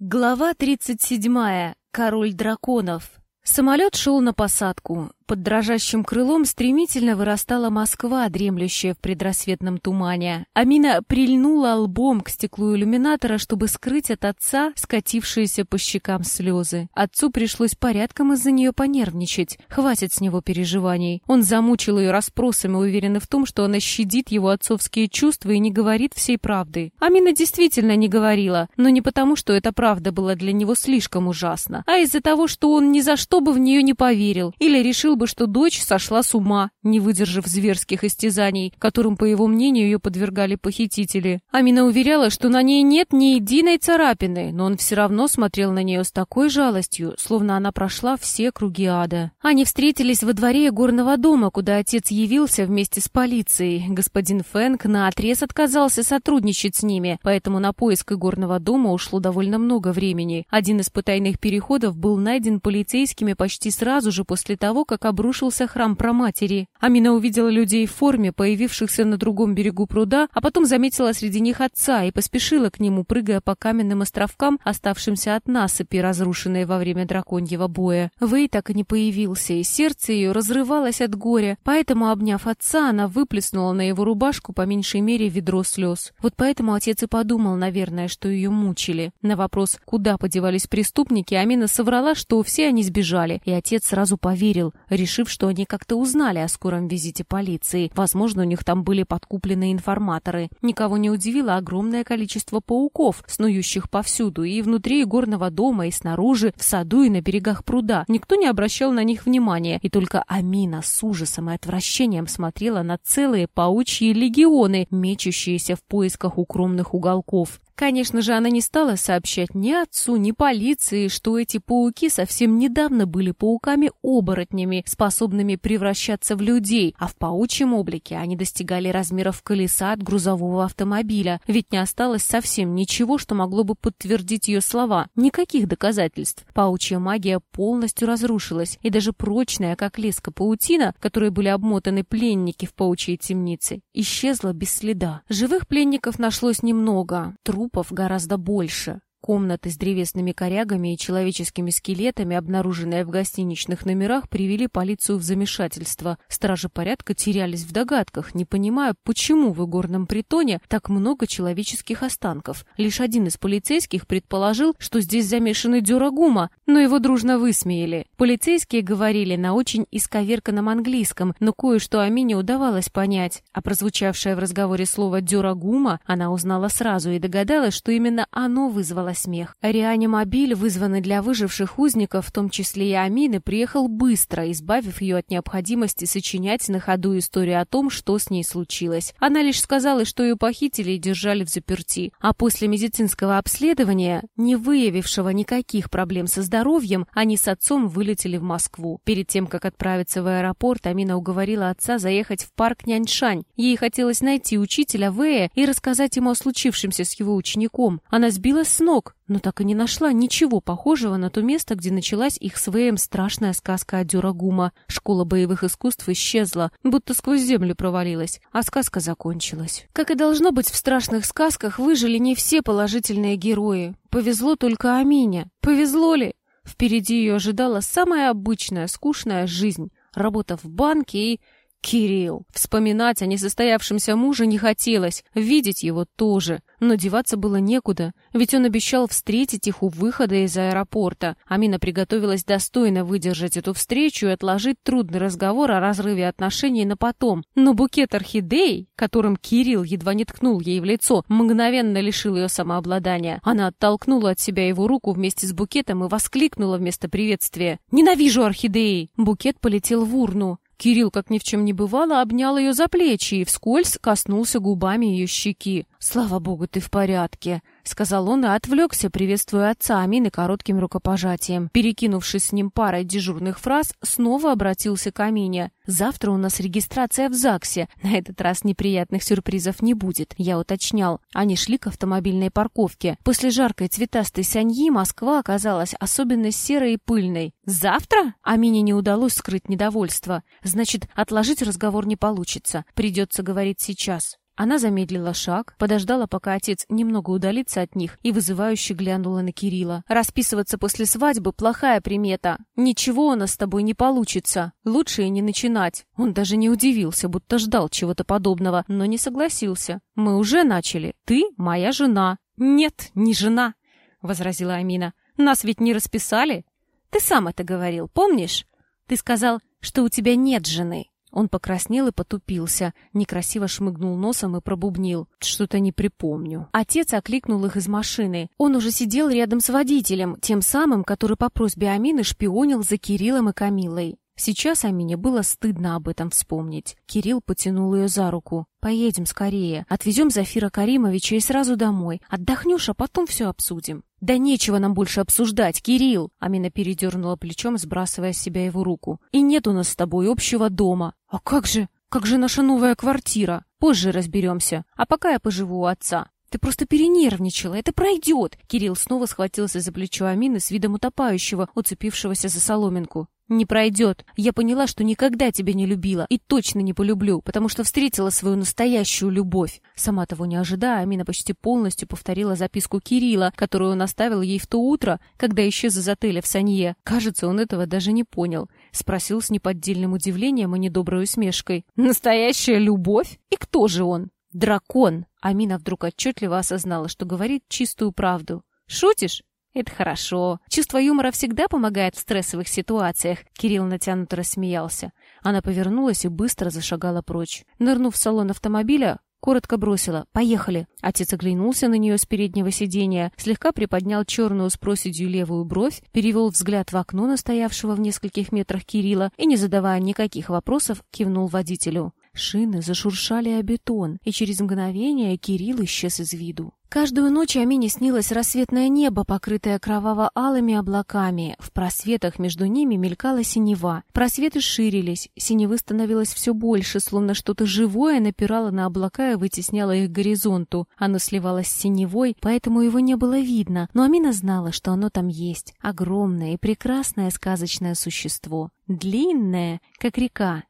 Глава 37. Король драконов. Самолет шел на посадку. Под дрожащим крылом стремительно вырастала Москва, дремлющая в предрассветном тумане. Амина прильнула лбом к стеклу иллюминатора, чтобы скрыть от отца скатившиеся по щекам слезы. Отцу пришлось порядком из-за нее понервничать. Хватит с него переживаний. Он замучил ее расспросами, уверенный в том, что она щадит его отцовские чувства и не говорит всей правды. Амина действительно не говорила, но не потому, что эта правда была для него слишком ужасна, а из-за того, что он ни за что бы в нее не поверил или решил бы, что дочь сошла с ума, не выдержав зверских истязаний, которым, по его мнению, ее подвергали похитители. Амина уверяла, что на ней нет ни единой царапины, но он все равно смотрел на нее с такой жалостью, словно она прошла все круги ада. Они встретились во дворе горного дома, куда отец явился вместе с полицией. Господин Фэнк наотрез отказался сотрудничать с ними, поэтому на поиск горного дома ушло довольно много времени. Один из потайных переходов был найден полицейскими почти сразу же после того, как обрушился храм Проматери. Амина увидела людей в форме, появившихся на другом берегу пруда, а потом заметила среди них отца и поспешила к нему, прыгая по каменным островкам, оставшимся от насыпи, разрушенной во время драконьего боя. Вэй так и не появился, и сердце ее разрывалось от горя, поэтому, обняв отца, она выплеснула на его рубашку по меньшей мере ведро слез. Вот поэтому отец и подумал, наверное, что ее мучили. На вопрос, куда подевались преступники, Амина соврала, что все они сбежали, и отец сразу поверил, решив, что они как-то узнали о скором визите полиции. Возможно, у них там были подкуплены информаторы. Никого не удивило огромное количество пауков, снующих повсюду, и внутри горного дома, и снаружи, в саду и на берегах пруда. Никто не обращал на них внимания, и только Амина с ужасом и отвращением смотрела на целые паучьи легионы, мечущиеся в поисках укромных уголков. Конечно же, она не стала сообщать ни отцу, ни полиции, что эти пауки совсем недавно были пауками-оборотнями, способными превращаться в людей, а в паучьем облике они достигали размеров колеса от грузового автомобиля, ведь не осталось совсем ничего, что могло бы подтвердить ее слова, никаких доказательств. Паучья магия полностью разрушилась, и даже прочная, как леска паутина, которой были обмотаны пленники в паучьей темнице, исчезла без следа. Живых пленников нашлось немного, труп трупов гораздо больше. Комнаты с древесными корягами и человеческими скелетами, обнаруженные в гостиничных номерах, привели полицию в замешательство. Стражи порядка терялись в догадках, не понимая, почему в игорном притоне так много человеческих останков. Лишь один из полицейских предположил, что здесь замешаны дюрагума, но его дружно высмеяли. Полицейские говорили на очень исковерканном английском, но кое-что Амине удавалось понять. А прозвучавшее в разговоре слово «дюрагума» она узнала сразу и догадалась, что именно оно вызвало вызвала смех. Реанимобиль, вызванный для выживших узников, в том числе и Амины, приехал быстро, избавив ее от необходимости сочинять на ходу историю о том, что с ней случилось. Она лишь сказала, что ее похитили и держали в заперти. А после медицинского обследования, не выявившего никаких проблем со здоровьем, они с отцом вылетели в Москву. Перед тем, как отправиться в аэропорт, Амина уговорила отца заехать в парк Няньшань. Ей хотелось найти учителя Вэя и рассказать ему о случившемся с его учеником. Она сбилась с ног, ног, но так и не нашла ничего похожего на то место, где началась их с Вэем страшная сказка о Дюрагума. Школа боевых искусств исчезла, будто сквозь землю провалилась, а сказка закончилась. Как и должно быть в страшных сказках, выжили не все положительные герои. Повезло только Амине. Повезло ли? Впереди ее ожидала самая обычная, скучная жизнь. Работа в банке и Кирилл. Вспоминать о несостоявшемся муже не хотелось, видеть его тоже. Но деваться было некуда, ведь он обещал встретить их у выхода из аэропорта. Амина приготовилась достойно выдержать эту встречу и отложить трудный разговор о разрыве отношений на потом. Но букет орхидей, которым Кирилл едва не ткнул ей в лицо, мгновенно лишил ее самообладания. Она оттолкнула от себя его руку вместе с букетом и воскликнула вместо приветствия «Ненавижу орхидеи!» Букет полетел в урну. Кирилл, как ни в чем не бывало, обнял ее за плечи и вскользь коснулся губами ее щеки. «Слава богу, ты в порядке», — сказал он и отвлекся, приветствуя отца Амины коротким рукопожатием. Перекинувшись с ним парой дежурных фраз, снова обратился к Амине. «Завтра у нас регистрация в ЗАГСе. На этот раз неприятных сюрпризов не будет», — я уточнял. Они шли к автомобильной парковке. После жаркой цветастой саньи Москва оказалась особенно серой и пыльной. «Завтра?» Амине не удалось скрыть недовольство. «Значит, отложить разговор не получится. Придется говорить сейчас». Она замедлила шаг, подождала, пока отец немного удалится от них, и вызывающе глянула на Кирилла. «Расписываться после свадьбы — плохая примета. Ничего у нас с тобой не получится. Лучше и не начинать». Он даже не удивился, будто ждал чего-то подобного, но не согласился. «Мы уже начали. Ты моя жена». «Нет, не жена», — возразила Амина. «Нас ведь не расписали. Ты сам это говорил, помнишь? Ты сказал, что у тебя нет жены». Он покраснел и потупился, некрасиво шмыгнул носом и пробубнил. Что-то не припомню. Отец окликнул их из машины. Он уже сидел рядом с водителем, тем самым, который по просьбе Амины шпионил за Кириллом и Камилой. Сейчас Амине было стыдно об этом вспомнить. Кирилл потянул ее за руку. «Поедем скорее. Отвезем Зафира Каримовича и сразу домой. Отдохнешь, а потом все обсудим». «Да нечего нам больше обсуждать, Кирилл!» Амина передернула плечом, сбрасывая с себя его руку. «И нет у нас с тобой общего дома». «А как же? Как же наша новая квартира? Позже разберемся. А пока я поживу у отца». «Ты просто перенервничала, это пройдет!» Кирилл снова схватился за плечо Амины с видом утопающего, уцепившегося за соломинку. «Не пройдет. Я поняла, что никогда тебя не любила и точно не полюблю, потому что встретила свою настоящую любовь». Сама того не ожидая, Амина почти полностью повторила записку Кирилла, которую он оставил ей в то утро, когда исчез из отеля в Санье. Кажется, он этого даже не понял. Спросил с неподдельным удивлением и недоброй усмешкой. «Настоящая любовь? И кто же он?» «Дракон!» Амина вдруг отчетливо осознала, что говорит чистую правду. «Шутишь? «Это хорошо. Чувство юмора всегда помогает в стрессовых ситуациях», — Кирилл натянуто рассмеялся. Она повернулась и быстро зашагала прочь. Нырнув в салон автомобиля, коротко бросила «Поехали». Отец оглянулся на нее с переднего сиденья, слегка приподнял черную с проседью левую бровь, перевел взгляд в окно настоявшего в нескольких метрах Кирилла и, не задавая никаких вопросов, кивнул водителю. Шины зашуршали о бетон, и через мгновение Кирилл исчез из виду. Каждую ночь Амине снилось рассветное небо, покрытое кроваво-алыми облаками. В просветах между ними мелькала синева. Просветы ширились, синевы становилось все больше, словно что-то живое напирало на облака и вытесняло их к горизонту. Оно сливалось с синевой, поэтому его не было видно, но Амина знала, что оно там есть. Огромное и прекрасное сказочное существо. Длинное, как река.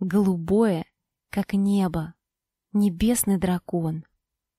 Голубое, как небо. Небесный дракон.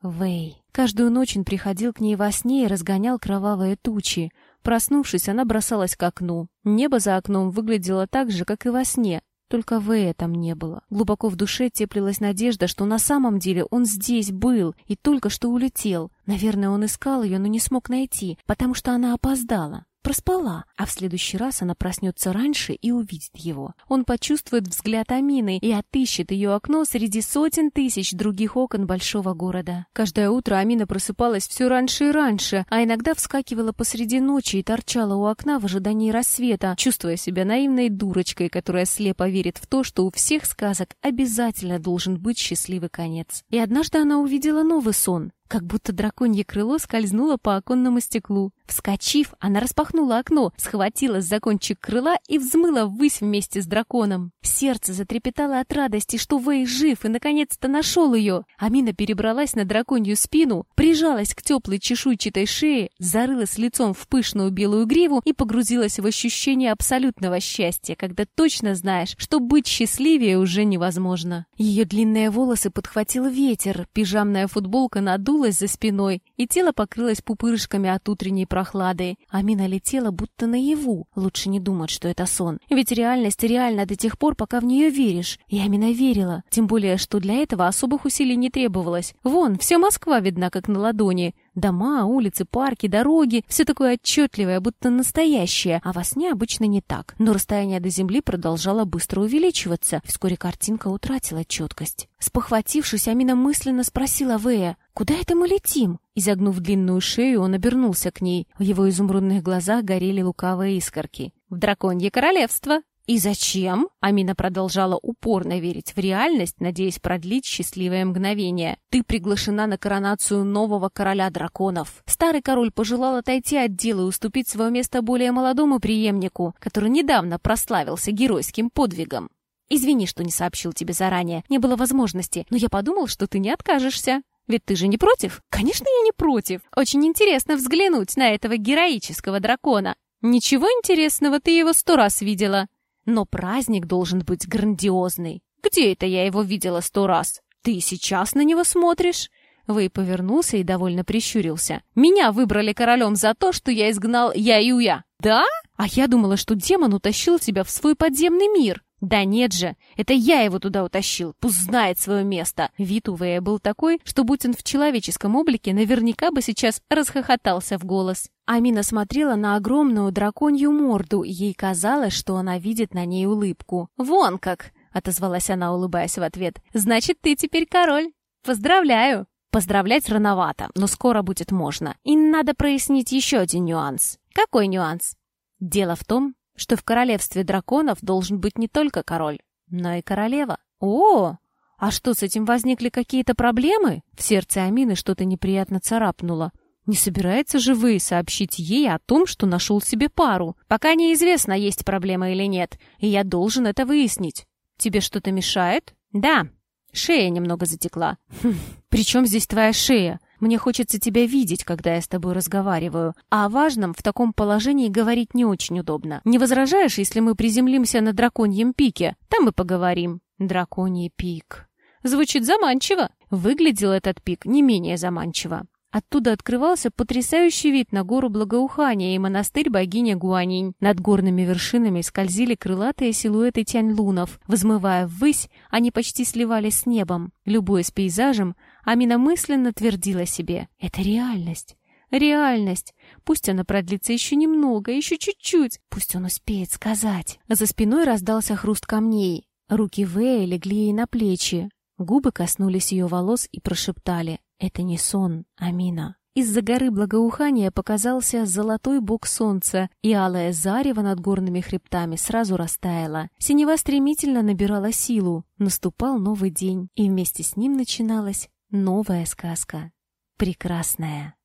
Вэй. Каждую ночь он приходил к ней во сне и разгонял кровавые тучи. Проснувшись, она бросалась к окну. Небо за окном выглядело так же, как и во сне, только Вэя там не было. Глубоко в душе теплилась надежда, что на самом деле он здесь был и только что улетел. Наверное, он искал ее, но не смог найти, потому что она опоздала. Проспала, а в следующий раз она проснется раньше и увидит его. Он почувствует взгляд Амины и отыщет ее окно среди сотен тысяч других окон большого города. Каждое утро Амина просыпалась все раньше и раньше, а иногда вскакивала посреди ночи и торчала у окна в ожидании рассвета, чувствуя себя наивной дурочкой, которая слепо верит в то, что у всех сказок обязательно должен быть счастливый конец. И однажды она увидела новый сон как будто драконье крыло скользнуло по оконному стеклу. Вскочив, она распахнула окно, схватилась за кончик крыла и взмыла ввысь вместе с драконом. Сердце затрепетало от радости, что Вэй жив и наконец-то нашел ее. Амина перебралась на драконью спину, прижалась к теплой чешуйчатой шее, зарылась лицом в пышную белую гриву и погрузилась в ощущение абсолютного счастья, когда точно знаешь, что быть счастливее уже невозможно. Ее длинные волосы подхватил ветер, пижамная футболка надула раздулась за спиной, и тело покрылось пупырышками от утренней прохлады. Амина летела будто наяву. Лучше не думать, что это сон. Ведь реальность реальна до тех пор, пока в нее веришь. И Амина верила. Тем более, что для этого особых усилий не требовалось. Вон, вся Москва видна, как на ладони. Дома, улицы, парки, дороги — все такое отчетливое, будто настоящее, а во сне обычно не так. Но расстояние до земли продолжало быстро увеличиваться. Вскоре картинка утратила четкость. Спохватившись, Амина мысленно спросила Вэя, «Куда это мы летим?» Изогнув длинную шею, он обернулся к ней. В его изумрудных глазах горели лукавые искорки. «В драконье королевство!» «И зачем?» Амина продолжала упорно верить в реальность, надеясь продлить счастливое мгновение. «Ты приглашена на коронацию нового короля драконов. Старый король пожелал отойти от дела и уступить свое место более молодому преемнику, который недавно прославился геройским подвигом. Извини, что не сообщил тебе заранее, не было возможности, но я подумал, что ты не откажешься». Ведь ты же не против? Конечно, я не против. Очень интересно взглянуть на этого героического дракона. Ничего интересного, ты его сто раз видела. Но праздник должен быть грандиозный. Где это я его видела сто раз? «Ты сейчас на него смотришь?» Вэй повернулся и довольно прищурился. «Меня выбрали королем за то, что я изгнал Я-Юя». «Да? А я думала, что демон утащил тебя в свой подземный мир». «Да нет же, это я его туда утащил, пусть знает свое место». Вид у Вэя был такой, что, будь он в человеческом облике, наверняка бы сейчас расхохотался в голос. Амина смотрела на огромную драконью морду, и ей казалось, что она видит на ней улыбку. «Вон как!» — отозвалась она, улыбаясь в ответ. «Значит, ты теперь король. Поздравляю!» Поздравлять рановато, но скоро будет можно. И надо прояснить еще один нюанс. Какой нюанс? Дело в том, что в королевстве драконов должен быть не только король, но и королева. О, а что, с этим возникли какие-то проблемы? В сердце Амины что-то неприятно царапнуло. Не собирается же вы сообщить ей о том, что нашел себе пару? Пока неизвестно, есть проблема или нет, и я должен это выяснить. Тебе что-то мешает? Да, Шея немного затекла. Хм, «При чем здесь твоя шея? Мне хочется тебя видеть, когда я с тобой разговариваю. А о важном в таком положении говорить не очень удобно. Не возражаешь, если мы приземлимся на драконьем пике? Там и поговорим». «Драконий пик». Звучит заманчиво. Выглядел этот пик не менее заманчиво. Оттуда открывался потрясающий вид на гору Благоухания и монастырь богини Гуанинь. Над горными вершинами скользили крылатые силуэты тянь-лунов. Взмывая ввысь, они почти сливались с небом. Любуясь пейзажем, Амина мысленно твердила себе «Это реальность». Реальность. Пусть она продлится еще немного, еще чуть-чуть. Пусть он успеет сказать. За спиной раздался хруст камней. Руки Вэя легли ей на плечи. Губы коснулись ее волос и прошептали это не сон, Амина. Из-за горы благоухания показался золотой бок солнца, и алое зарево над горными хребтами сразу растаяло. Синева стремительно набирала силу. Наступал новый день, и вместе с ним начиналась новая сказка. Прекрасная.